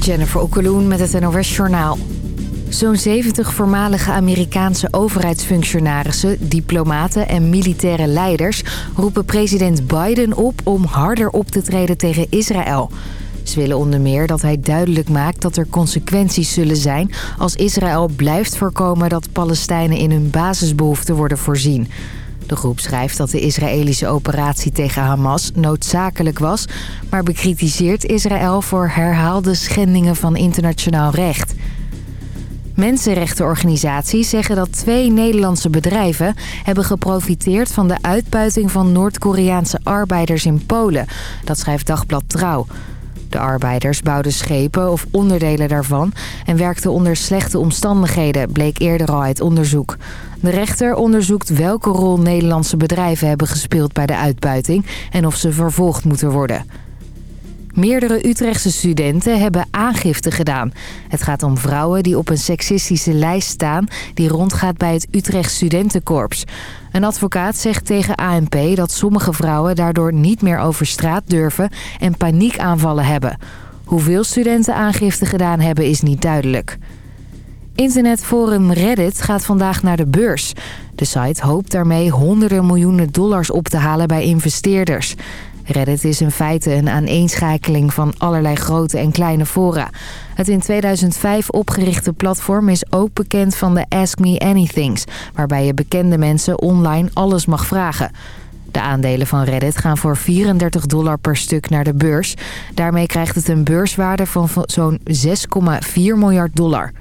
Jennifer Okkeloen met het NOS Journaal. Zo'n 70 voormalige Amerikaanse overheidsfunctionarissen, diplomaten en militaire leiders... roepen president Biden op om harder op te treden tegen Israël. Ze willen onder meer dat hij duidelijk maakt dat er consequenties zullen zijn... als Israël blijft voorkomen dat Palestijnen in hun basisbehoeften worden voorzien... De groep schrijft dat de Israëlische operatie tegen Hamas noodzakelijk was... maar bekritiseert Israël voor herhaalde schendingen van internationaal recht. Mensenrechtenorganisaties zeggen dat twee Nederlandse bedrijven... hebben geprofiteerd van de uitbuiting van Noord-Koreaanse arbeiders in Polen. Dat schrijft Dagblad Trouw. De arbeiders bouwden schepen of onderdelen daarvan... en werkten onder slechte omstandigheden, bleek eerder al uit onderzoek. De rechter onderzoekt welke rol Nederlandse bedrijven hebben gespeeld bij de uitbuiting... en of ze vervolgd moeten worden. Meerdere Utrechtse studenten hebben aangifte gedaan. Het gaat om vrouwen die op een seksistische lijst staan... die rondgaat bij het Utrecht Studentenkorps. Een advocaat zegt tegen ANP dat sommige vrouwen daardoor niet meer over straat durven... en paniekaanvallen hebben. Hoeveel studenten aangifte gedaan hebben is niet duidelijk. Internetforum Reddit gaat vandaag naar de beurs. De site hoopt daarmee honderden miljoenen dollars op te halen bij investeerders. Reddit is in feite een aaneenschakeling van allerlei grote en kleine fora. Het in 2005 opgerichte platform is ook bekend van de Ask Me Anythings... waarbij je bekende mensen online alles mag vragen. De aandelen van Reddit gaan voor 34 dollar per stuk naar de beurs. Daarmee krijgt het een beurswaarde van zo'n 6,4 miljard dollar.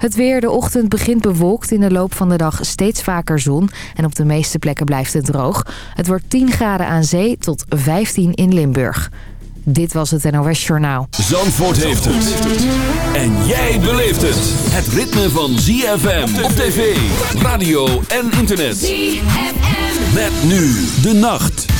Het weer, de ochtend begint bewolkt. In de loop van de dag steeds vaker zon. En op de meeste plekken blijft het droog. Het wordt 10 graden aan zee tot 15 in Limburg. Dit was het NOS Journaal. Zandvoort heeft het. En jij beleeft het. Het ritme van ZFM op tv, radio en internet. ZFM. Met nu de nacht.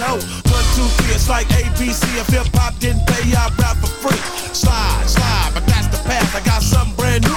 know. One, two, three, it's like ABC. If hip hop didn't pay, I'd rap for free. Slide, slide but that's the path. I got something brand new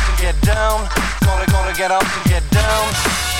Up to get down. Gonna, gonna get up to get down.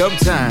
Dub time.